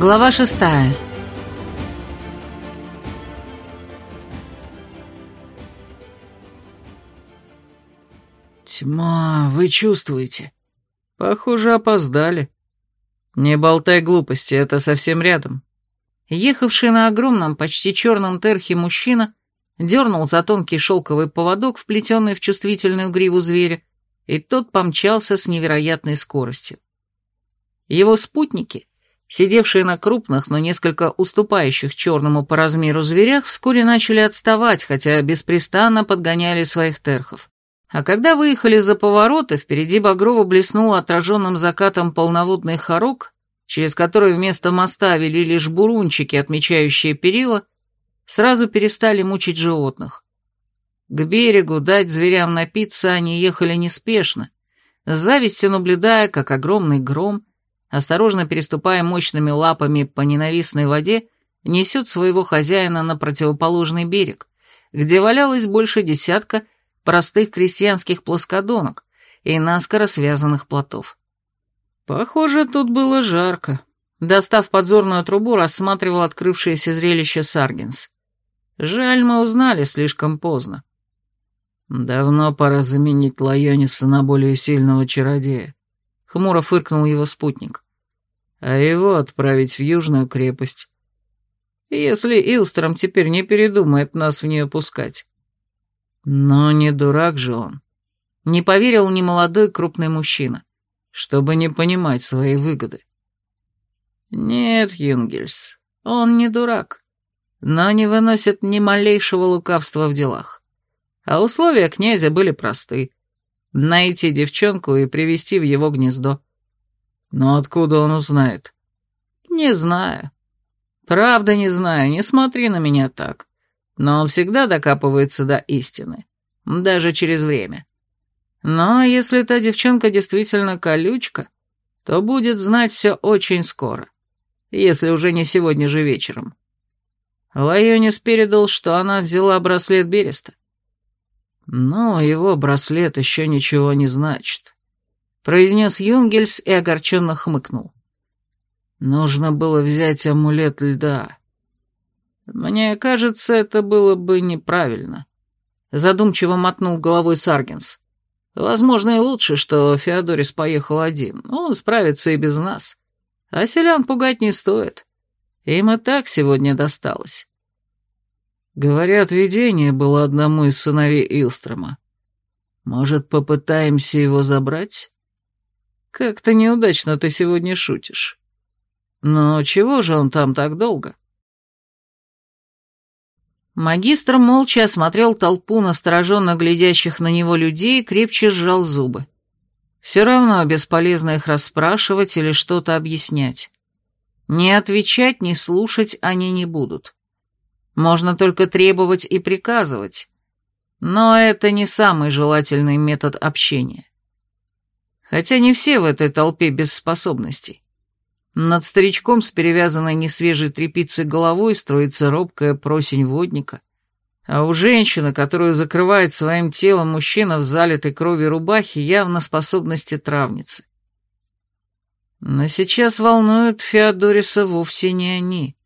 Глава шестая. «Тьма, вы чувствуете? Похоже, опоздали. Не болтай глупости, это совсем рядом». Ехавший на огромном, почти черном терхе мужчина дернул за тонкий шелковый поводок, вплетенный в чувствительную гриву зверя, и тот помчался с невероятной скоростью. Его спутники, сидевшие на крупных, но несколько уступающих черному по размеру зверях, вскоре начали отставать, хотя беспрестанно подгоняли своих терхов. А когда выехали за повороты, впереди Багрова блеснул отраженным закатом полноводный хорок, через который вместо моста вели лишь бурунчики, отмечающие перила, сразу перестали мучить животных. К берегу дать зверям напиться они ехали неспешно, с завистью наблюдая, как огромный гром, осторожно переступая мощными лапами по ненавистной воде, несет своего хозяина на противоположный берег, где валялось больше десятка простых крестьянских плоскодонок и наскоро связанных плотов. Похоже, тут было жарко. Достав подзорную трубу, рассматривал открывшееся зрелище Саргинс. Жаль, мы узнали слишком поздно. Давно пора заменить Лайониса на более сильного чародея. Хмуро фыркнул его спутник. А его отправить в Южную крепость. Если Илстером теперь не передумает нас в нее пускать. Но не дурак же он. Не поверил ни молодой крупный мужчина, чтобы не понимать свои выгоды. Нет, Юнгельс, он не дурак но не выносит ни малейшего лукавства в делах. А условия князя были просты. Найти девчонку и привести в его гнездо. Но откуда он узнает? Не знаю. Правда не знаю, не смотри на меня так. Но он всегда докапывается до истины. Даже через время. Но если та девчонка действительно колючка, то будет знать все очень скоро. Если уже не сегодня же вечером. Лайонис передал, что она взяла браслет Береста. Но его браслет еще ничего не значит. Произнес Юнгельс и огорченно хмыкнул. Нужно было взять амулет льда. Мне кажется, это было бы неправильно. Задумчиво мотнул головой Саргенс. Возможно, и лучше, что Феодорис поехал один. Он справится и без нас. А селян пугать не стоит. Им и так сегодня досталось. Говорят, видение было одному из сыновей Илстрома. Может, попытаемся его забрать? Как-то неудачно ты сегодня шутишь. Но чего же он там так долго? Магистр молча осмотрел толпу настороженно глядящих на него людей и крепче сжал зубы. Все равно бесполезно их расспрашивать или что-то объяснять. Ни отвечать, ни слушать они не будут. Можно только требовать и приказывать. Но это не самый желательный метод общения. Хотя не все в этой толпе без способностей. Над старичком с перевязанной несвежей тряпицей головой строится робкая просень водника, а у женщины, которую закрывает своим телом мужчина в залитой крови рубахе, явно способности травницы. Но сейчас волнуют Феодориса вовсе не они,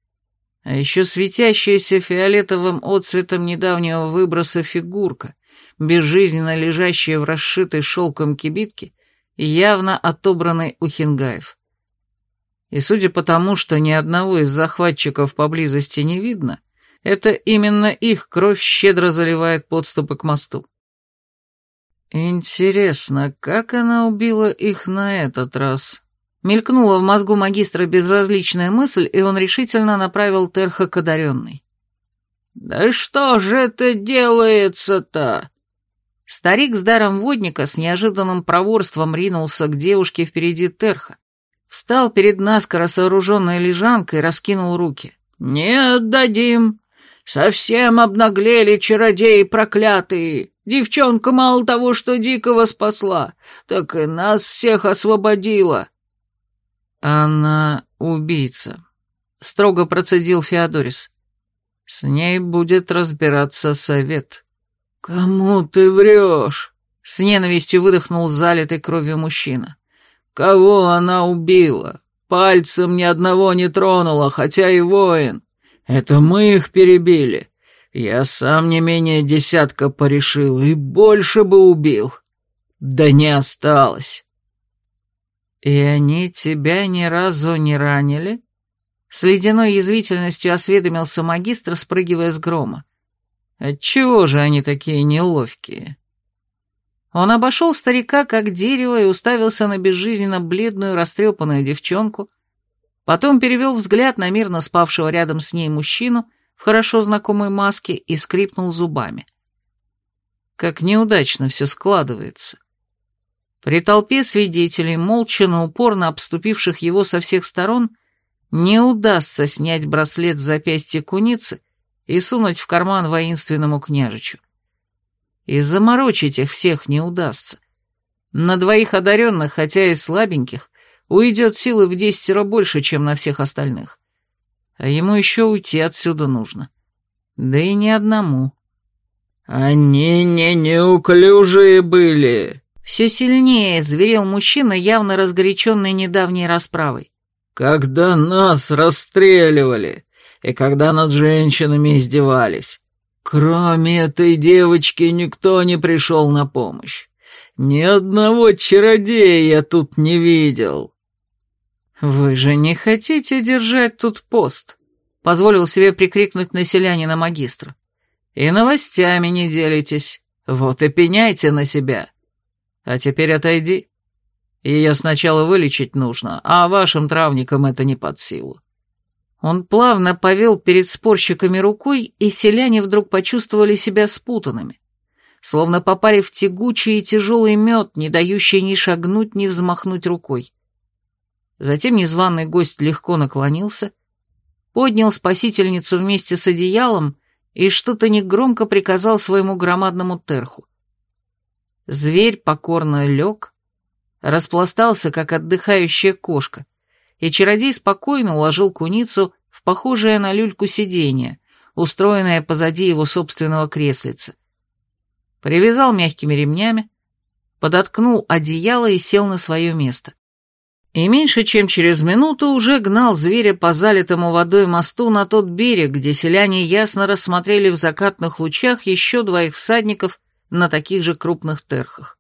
а еще светящаяся фиолетовым отцветом недавнего выброса фигурка, безжизненно лежащая в расшитой шелком кибитке, явно отобранной у хингаев. И судя по тому, что ни одного из захватчиков поблизости не видно, это именно их кровь щедро заливает подступы к мосту. Интересно, как она убила их на этот раз? Мелькнула в мозгу магистра безразличная мысль, и он решительно направил Терха к одаренной. «Да что же это делается-то?» Старик с даром водника с неожиданным проворством ринулся к девушке впереди Терха. Встал перед наскоро сооруженной лежанкой и раскинул руки. «Не отдадим! Совсем обнаглели чародеи проклятые! Девчонка мало того, что дикого спасла, так и нас всех освободила!» «Она убийца», — строго процедил Феодорис. «С ней будет разбираться совет». «Кому ты врешь?» — с ненавистью выдохнул залитый кровью мужчина. «Кого она убила? пальцем ни одного не тронула, хотя и воин. Это мы их перебили. Я сам не менее десятка порешил и больше бы убил. Да не осталось. И они тебя ни разу не ранили? С ледяной язвительностью осведомился магистр, спрыгивая с грома. Отчего же они такие неловкие? Он обошел старика как дерево и уставился на безжизненно бледную растрепанную девчонку, потом перевел взгляд на мирно спавшего рядом с ней мужчину в хорошо знакомой маске и скрипнул зубами. Как неудачно все складывается. При толпе свидетелей, молча, но упорно обступивших его со всех сторон, не удастся снять браслет с запястья куницы и сунуть в карман воинственному княжичу. И заморочить их всех не удастся. На двоих одаренных, хотя и слабеньких, уйдет силы в десятеро больше, чем на всех остальных. А ему еще уйти отсюда нужно. Да и не одному. «Они не неуклюжие были!» Все сильнее зверел мужчина, явно разгоряченный недавней расправой. «Когда нас расстреливали, и когда над женщинами издевались, Кроме этой девочки никто не пришел на помощь. Ни одного чародея я тут не видел. Вы же не хотите держать тут пост? Позволил себе прикрикнуть на селянина магистра. И новостями не делитесь. Вот и пеняйте на себя. А теперь отойди. Ее сначала вылечить нужно, а вашим травникам это не под силу. Он плавно повел перед спорщиками рукой, и селяне вдруг почувствовали себя спутанными, словно попали в тягучий и тяжелый мед, не дающий ни шагнуть, ни взмахнуть рукой. Затем незваный гость легко наклонился, поднял спасительницу вместе с одеялом и что-то негромко приказал своему громадному терху. Зверь покорно лег, распластался, как отдыхающая кошка, и чародей спокойно уложил куницу в похожее на люльку сиденье, устроенное позади его собственного креслица. Привязал мягкими ремнями, подоткнул одеяло и сел на свое место. И меньше чем через минуту уже гнал зверя по залитому водой мосту на тот берег, где селяне ясно рассмотрели в закатных лучах еще двоих всадников на таких же крупных терхах.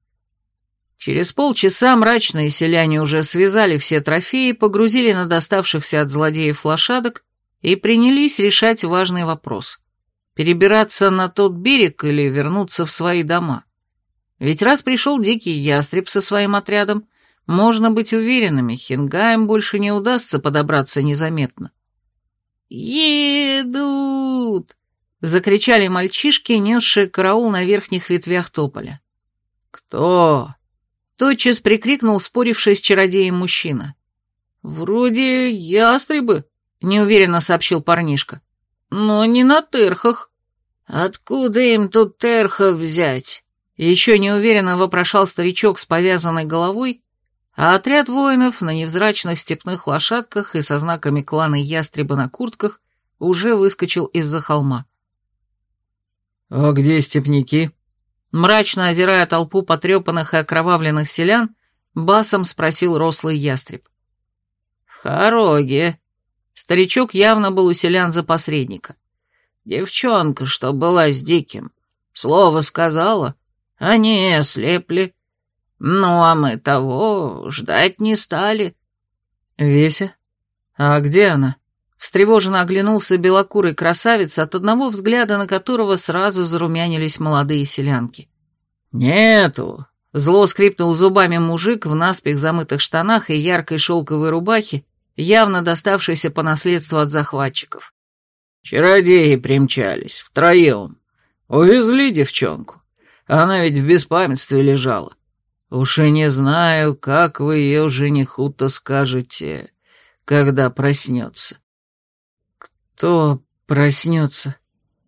Через полчаса мрачные селяне уже связали все трофеи, погрузили на доставшихся от злодеев лошадок и принялись решать важный вопрос – перебираться на тот берег или вернуться в свои дома. Ведь раз пришел дикий ястреб со своим отрядом, можно быть уверенными, хингаем больше не удастся подобраться незаметно. «Едут!» — закричали мальчишки, несшие караул на верхних ветвях тополя. «Кто?» Тотчас прикрикнул споривший с чародеем мужчина. «Вроде ястребы», — неуверенно сообщил парнишка. «Но не на терхах». «Откуда им тут терхов взять?» Еще неуверенно вопрошал старичок с повязанной головой, а отряд воинов на невзрачных степных лошадках и со знаками клана ястреба на куртках уже выскочил из-за холма. «А где степняки?» Мрачно озирая толпу потрепанных и окровавленных селян, басом спросил рослый ястреб. «В Хороге». Старичок явно был у селян за посредника. «Девчонка, что была с Диким, слово сказала, они ослепли. Ну, а мы того ждать не стали». «Веся? А где она?» Встревоженно оглянулся белокурый красавец, от одного взгляда на которого сразу зарумянились молодые селянки. «Нету!» — зло скрипнул зубами мужик в наспех замытых штанах и яркой шелковой рубахе, явно доставшейся по наследству от захватчиков. «Чародеи примчались, втроем. Увезли девчонку. Она ведь в беспамятстве лежала. Уж и не знаю, как вы ее жениху-то скажете, когда проснется». «Кто проснется?»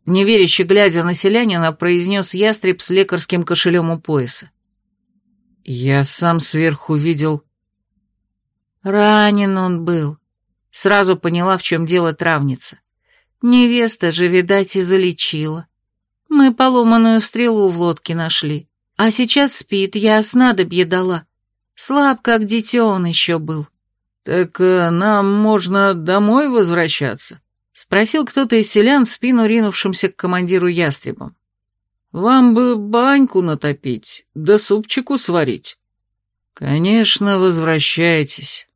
Неверяще глядя на селянина, произнес ястреб с лекарским кошелем у пояса. «Я сам сверху видел...» Ранен он был. Сразу поняла, в чем дело травница. Невеста же, видать, и залечила. Мы поломанную стрелу в лодке нашли. А сейчас спит, я снадобье дала. Слаб, как дитя он еще был. «Так э, нам можно домой возвращаться?» — спросил кто-то из селян в спину ринувшимся к командиру ястребом. «Вам бы баньку натопить, да супчику сварить». «Конечно, возвращайтесь».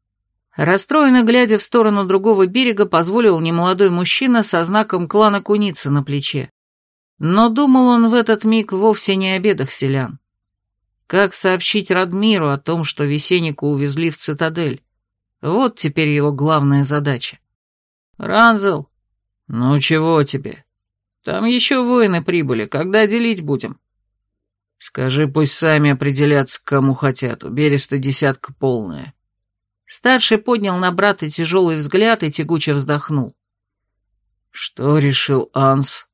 Расстроенно глядя в сторону другого берега, позволил немолодой мужчина со знаком клана Куницы на плече. Но думал он в этот миг вовсе не о бедах селян. Как сообщить Радмиру о том, что Весеннику увезли в цитадель? Вот теперь его главная задача. Ранзел, ну чего тебе? Там еще воины прибыли, когда делить будем? Скажи, пусть сами определятся, кому хотят, у Береста десятка полная. Старший поднял на брата тяжелый взгляд и тягуче вздохнул. Что решил Анс?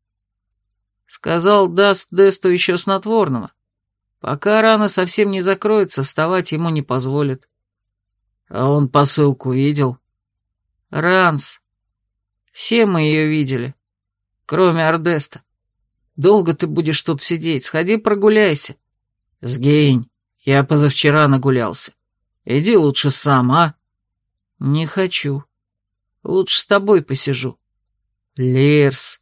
Сказал, даст Десту еще снотворного. Пока рана совсем не закроется, вставать ему не позволит. А он посылку видел? Ранс. Все мы ее видели. Кроме Ардеста. Долго ты будешь тут сидеть? Сходи прогуляйся. Сгинь. Я позавчера нагулялся. Иди лучше сам, а? Не хочу. Лучше с тобой посижу. Лерс.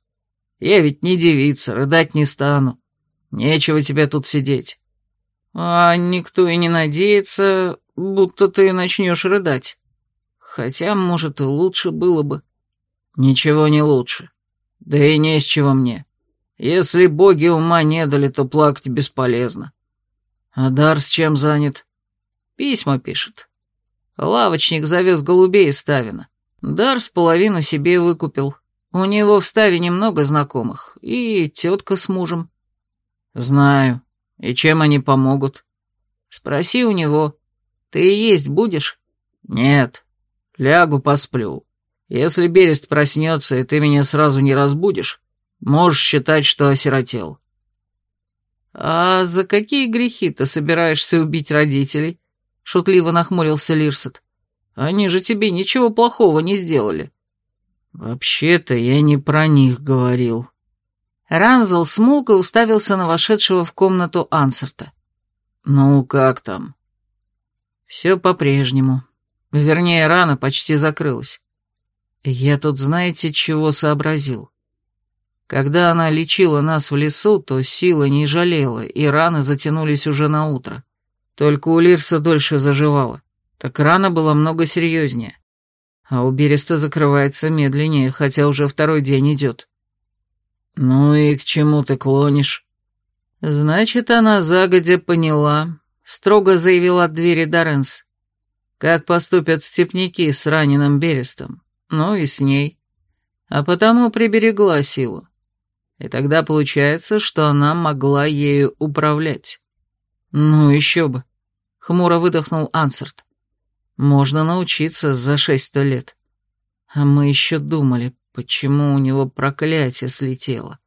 Я ведь не девица, рыдать не стану. Нечего тебе тут сидеть. А никто и не надеется, будто ты начнешь рыдать. Хотя, может, и лучше было бы. Ничего не лучше. Да и не с чего мне. Если боги ума не дали, то плакать бесполезно. А Дар с чем занят? Письма пишет. Лавочник завез голубей из Ставина. Дарс половину себе выкупил. У него в Ставине много знакомых. И тетка с мужем. Знаю. И чем они помогут? Спроси у него. Ты есть будешь? Нет. Лягу посплю. Если Берест проснется, и ты меня сразу не разбудишь, можешь считать, что осиротел. А за какие грехи ты собираешься убить родителей? Шутливо нахмурился Лирсет. Они же тебе ничего плохого не сделали. Вообще-то я не про них говорил. Ранзел смолк и уставился на вошедшего в комнату Ансерта. «Ну, как там?» Все по-прежнему. Вернее, рана почти закрылась. Я тут знаете, чего сообразил? Когда она лечила нас в лесу, то сила не жалела, и раны затянулись уже на утро. Только у Лирса дольше заживала. Так рана была много серьезнее. А у Береста закрывается медленнее, хотя уже второй день идет. Ну и к чему ты клонишь? Значит, она загодя поняла, строго заявил от двери Доренс. Как поступят степняки с раненым Берестом, ну и с ней. А потому приберегла силу. И тогда получается, что она могла ею управлять. Ну, еще бы. Хмуро выдохнул Ансерт. Можно научиться за шесть лет. А мы еще думали, почему у него проклятие слетело.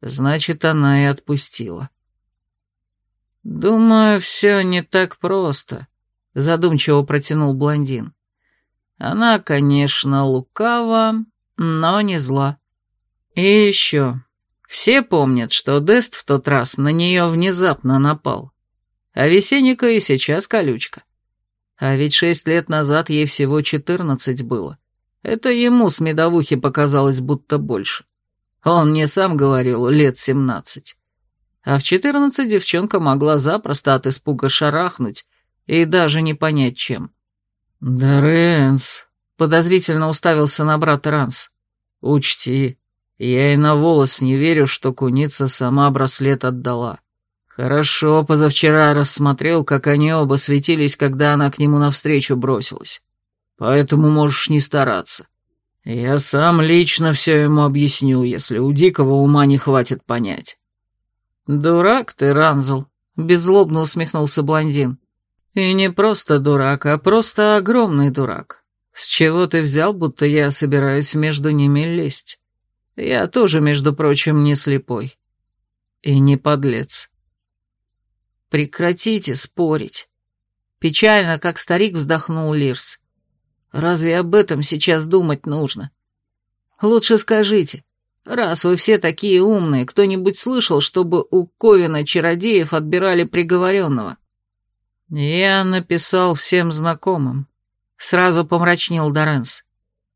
Значит, она и отпустила. «Думаю, все не так просто», — задумчиво протянул блондин. «Она, конечно, лукава, но не зла. И еще, все помнят, что Дест в тот раз на нее внезапно напал, а Весенника и сейчас колючка. А ведь шесть лет назад ей всего четырнадцать было. Это ему с медовухи показалось будто больше. Он мне сам говорил, лет семнадцать. А в четырнадцать девчонка могла запросто от испуга шарахнуть и даже не понять, чем. «Да, Рэнс», — подозрительно уставился на брата Ранс, — «учти, я и на волос не верю, что куница сама браслет отдала. Хорошо, позавчера рассмотрел, как они оба светились, когда она к нему навстречу бросилась. Поэтому можешь не стараться. Я сам лично все ему объясню, если у дикого ума не хватит понять. «Дурак ты, Ранзел», — беззлобно усмехнулся блондин. «И не просто дурак, а просто огромный дурак. С чего ты взял, будто я собираюсь между ними лезть? Я тоже, между прочим, не слепой. И не подлец». «Прекратите спорить». Печально, как старик, вздохнул Лирс. «Разве об этом сейчас думать нужно? Лучше скажите, Раз вы все такие умные, кто-нибудь слышал, чтобы у Ковина чародеев отбирали приговоренного? Я написал всем знакомым. Сразу помрачнел Доренс.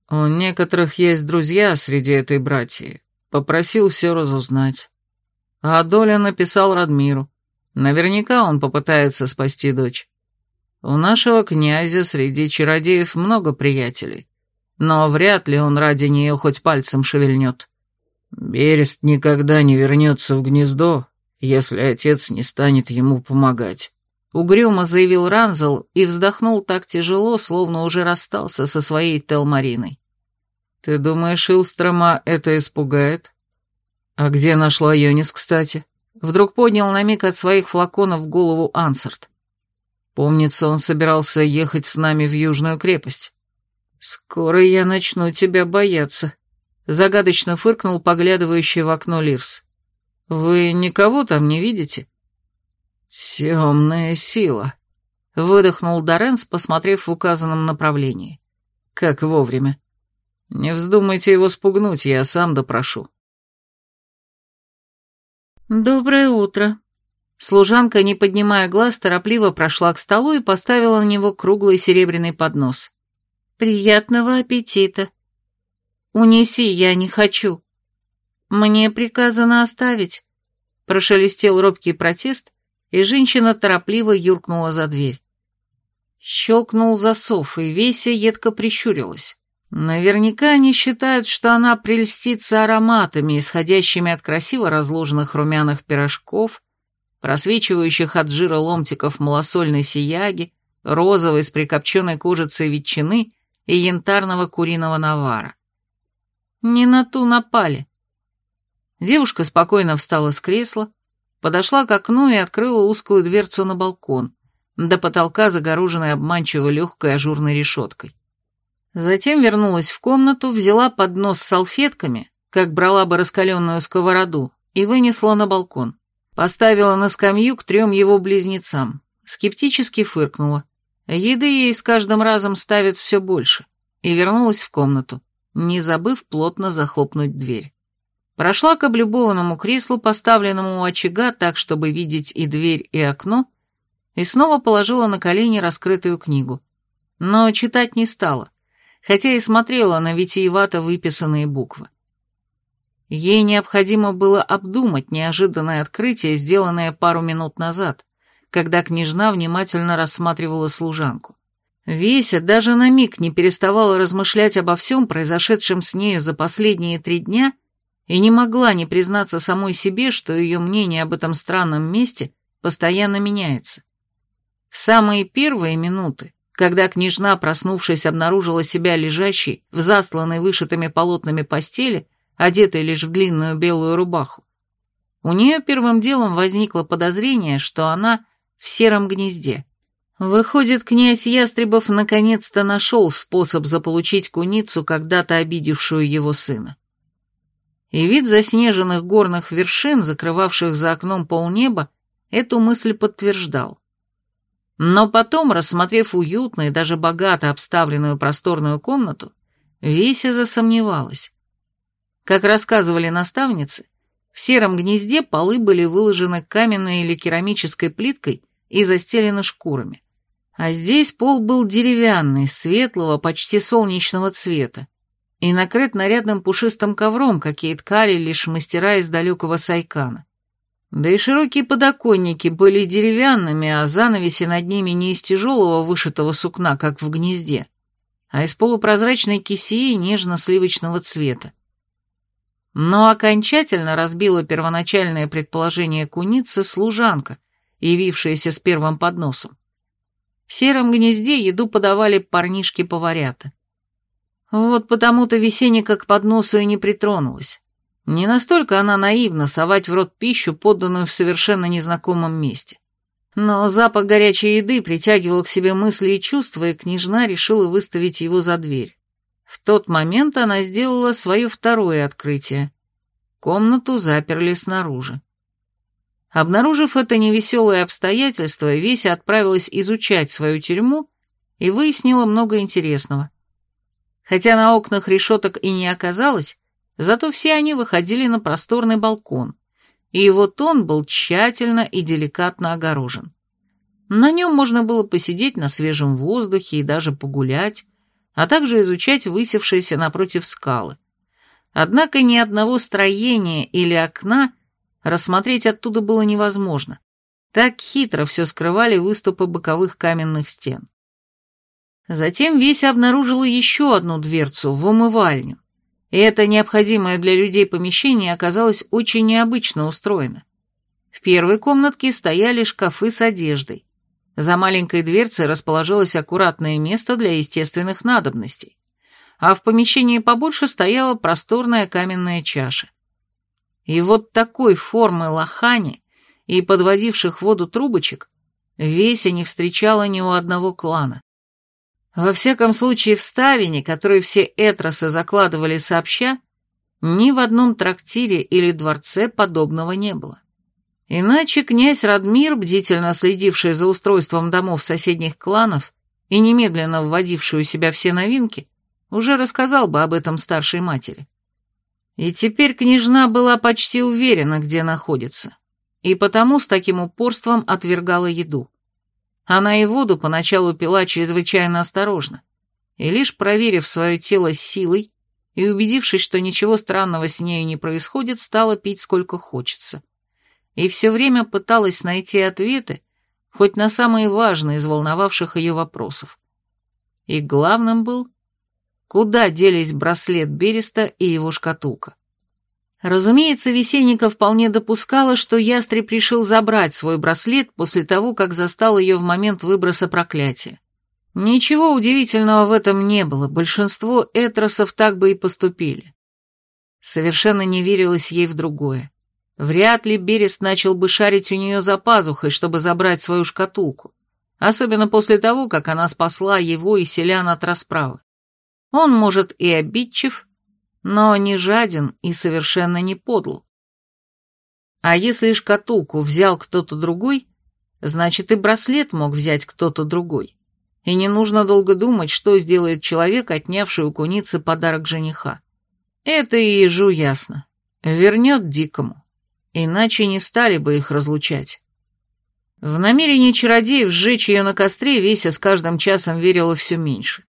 У некоторых есть друзья среди этой братьи. Попросил все разузнать. А Доля написал Радмиру. Наверняка он попытается спасти дочь. У нашего князя среди чародеев много приятелей, но вряд ли он ради нее хоть пальцем шевельнет. Берест никогда не вернется в гнездо, если отец не станет ему помогать. Угрюмо заявил Ранзел и вздохнул так тяжело, словно уже расстался со своей Телмариной. «Ты думаешь, Илстрома это испугает?» «А где нашла Йонис, кстати?» Вдруг поднял на миг от своих флаконов голову Ансарт. «Помнится, он собирался ехать с нами в Южную крепость». «Скоро я начну тебя бояться», — загадочно фыркнул поглядывающий в окно Лирс. «Вы никого там не видите?» «Темная сила», — выдохнул Доренс, посмотрев в указанном направлении. «Как вовремя. Не вздумайте его спугнуть, я сам допрошу». «Доброе утро». Служанка, не поднимая глаз, торопливо прошла к столу и поставила на него круглый серебряный поднос. «Приятного аппетита». «Унеси, я не хочу». «Мне приказано оставить», — прошелестел робкий протест, и женщина торопливо юркнула за дверь. Щелкнул засов, и Веся едко прищурилась. Наверняка они считают, что она прельстится ароматами, исходящими от красиво разложенных румяных пирожков, просвечивающих от жира ломтиков малосольной сияги, розовой с прикопченной кожицей ветчины и янтарного куриного навара. Не на ту напали. Девушка спокойно встала с кресла, подошла к окну и открыла узкую дверцу на балкон, до потолка загороженной обманчиво легкой ажурной решеткой. Затем вернулась в комнату, взяла поднос с салфетками, как брала бы раскаленную сковороду, и вынесла на балкон. Поставила на скамью к трем его близнецам. Скептически фыркнула. Еды ей с каждым разом ставят все больше. И вернулась в комнату, не забыв плотно захлопнуть дверь. Прошла к облюбованному креслу, поставленному у очага так, чтобы видеть и дверь, и окно, и снова положила на колени раскрытую книгу. Но читать не стала, хотя и смотрела на витиевато выписанные буквы. Ей необходимо было обдумать неожиданное открытие, сделанное пару минут назад, когда княжна внимательно рассматривала служанку. Веся даже на миг не переставала размышлять обо всем произошедшем с нею за последние три дня и не могла не признаться самой себе, что ее мнение об этом странном месте постоянно меняется. В самые первые минуты, когда княжна, проснувшись, обнаружила себя лежащей в засланной вышитыми полотнами постели, одетой лишь в длинную белую рубаху, у нее первым делом возникло подозрение, что она в сером гнезде. Выходит, князь Ястребов наконец-то нашел способ заполучить куницу, когда-то обидевшую его сына и вид заснеженных горных вершин, закрывавших за окном полнеба, эту мысль подтверждал. Но потом, рассмотрев уютную и даже богато обставленную просторную комнату, Веся засомневалась. Как рассказывали наставницы, в сером гнезде полы были выложены каменной или керамической плиткой и застелены шкурами. А здесь пол был деревянный, светлого, почти солнечного цвета, и накрыт нарядным пушистым ковром, какие ткали лишь мастера из далекого Сайкана. Да и широкие подоконники были деревянными, а занавеси над ними не из тяжелого вышитого сукна, как в гнезде, а из полупрозрачной кисеи нежно-сливочного цвета. Но окончательно разбила первоначальное предположение куницы служанка, явившаяся с первым подносом. В сером гнезде еду подавали парнишки-поварята. Вот потому-то Весенника к подносу и не притронулась. Не настолько она наивна совать в рот пищу, подданную в совершенно незнакомом месте. Но запах горячей еды притягивал к себе мысли и чувства, и княжна решила выставить его за дверь. В тот момент она сделала свое второе открытие. Комнату заперли снаружи. Обнаружив это невеселое обстоятельство, Веся отправилась изучать свою тюрьму и выяснила много интересного. Хотя на окнах решеток и не оказалось, зато все они выходили на просторный балкон, и его тон был тщательно и деликатно огорожен. На нем можно было посидеть на свежем воздухе и даже погулять, а также изучать высевшиеся напротив скалы. Однако ни одного строения или окна рассмотреть оттуда было невозможно. Так хитро все скрывали выступы боковых каменных стен. Затем Веся обнаружила еще одну дверцу в умывальню, и это необходимое для людей помещение оказалось очень необычно устроено. В первой комнатке стояли шкафы с одеждой. За маленькой дверцей расположилось аккуратное место для естественных надобностей, а в помещении побольше стояла просторная каменная чаша. И вот такой формы лохани и подводивших воду трубочек Веся не встречала ни у одного клана. Во всяком случае, в ставине, который все этросы закладывали сообща, ни в одном трактире или дворце подобного не было. Иначе князь Радмир, бдительно следивший за устройством домов соседних кланов и немедленно вводивший у себя все новинки, уже рассказал бы об этом старшей матери. И теперь княжна была почти уверена, где находится, и потому с таким упорством отвергала еду. Она и воду поначалу пила чрезвычайно осторожно, и лишь проверив свое тело силой и убедившись, что ничего странного с нею не происходит, стала пить сколько хочется. И все время пыталась найти ответы, хоть на самые важные из волновавших ее вопросов. И главным был, куда делись браслет Береста и его шкатулка. Разумеется, Весенника вполне допускала, что ястреб решил забрать свой браслет после того, как застал ее в момент выброса проклятия. Ничего удивительного в этом не было, большинство этросов так бы и поступили. Совершенно не верилось ей в другое. Вряд ли Берест начал бы шарить у нее за пазухой, чтобы забрать свою шкатулку, особенно после того, как она спасла его и селян от расправы. Он, может, и обидчив, но не жаден и совершенно не подл. А если шкатулку взял кто-то другой, значит и браслет мог взять кто-то другой. И не нужно долго думать, что сделает человек, отнявший у куницы подарок жениха. Это и ежу ясно. Вернет дикому. Иначе не стали бы их разлучать. В намерении чародеев сжечь ее на костре Веся с каждым часом верила все меньше.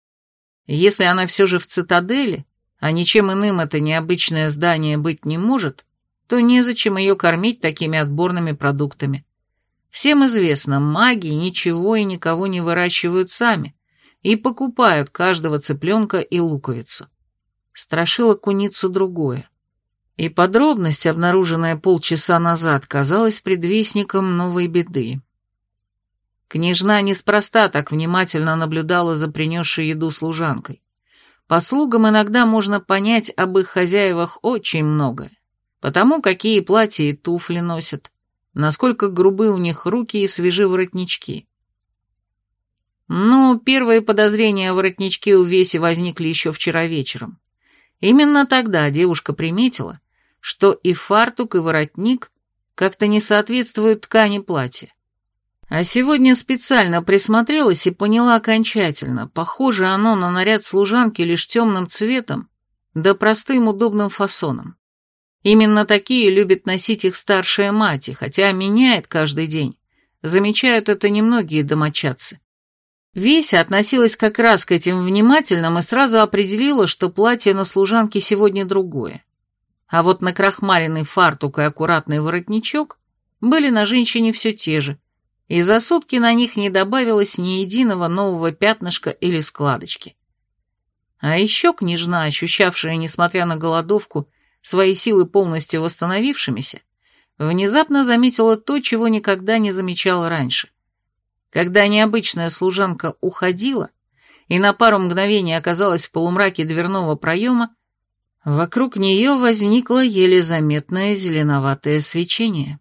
Если она все же в цитадели, а ничем иным это необычное здание быть не может, то незачем ее кормить такими отборными продуктами. Всем известно, маги ничего и никого не выращивают сами и покупают каждого цыпленка и луковицу. Страшила куницу другое. И подробность, обнаруженная полчаса назад, казалась предвестником новой беды. Княжна неспроста так внимательно наблюдала за принесшей еду служанкой. По слугам иногда можно понять об их хозяевах очень многое. Потому какие платья и туфли носят, насколько грубы у них руки и свежи воротнички. Ну, первые подозрения о воротничке у Веси возникли еще вчера вечером. Именно тогда девушка приметила, что и фартук, и воротник как-то не соответствуют ткани платья. А сегодня специально присмотрелась и поняла окончательно, похоже оно на наряд служанки лишь темным цветом, да простым удобным фасоном. Именно такие любит носить их старшая мать, хотя меняет каждый день. Замечают это немногие домочадцы. Веся относилась как раз к этим внимательным и сразу определила, что платье на служанке сегодня другое. А вот на крахмаленный фартук и аккуратный воротничок были на женщине все те же – и за сутки на них не добавилось ни единого нового пятнышка или складочки. А еще княжна, ощущавшая, несмотря на голодовку, свои силы полностью восстановившимися, внезапно заметила то, чего никогда не замечала раньше. Когда необычная служанка уходила и на пару мгновений оказалась в полумраке дверного проема, вокруг нее возникло еле заметное зеленоватое свечение.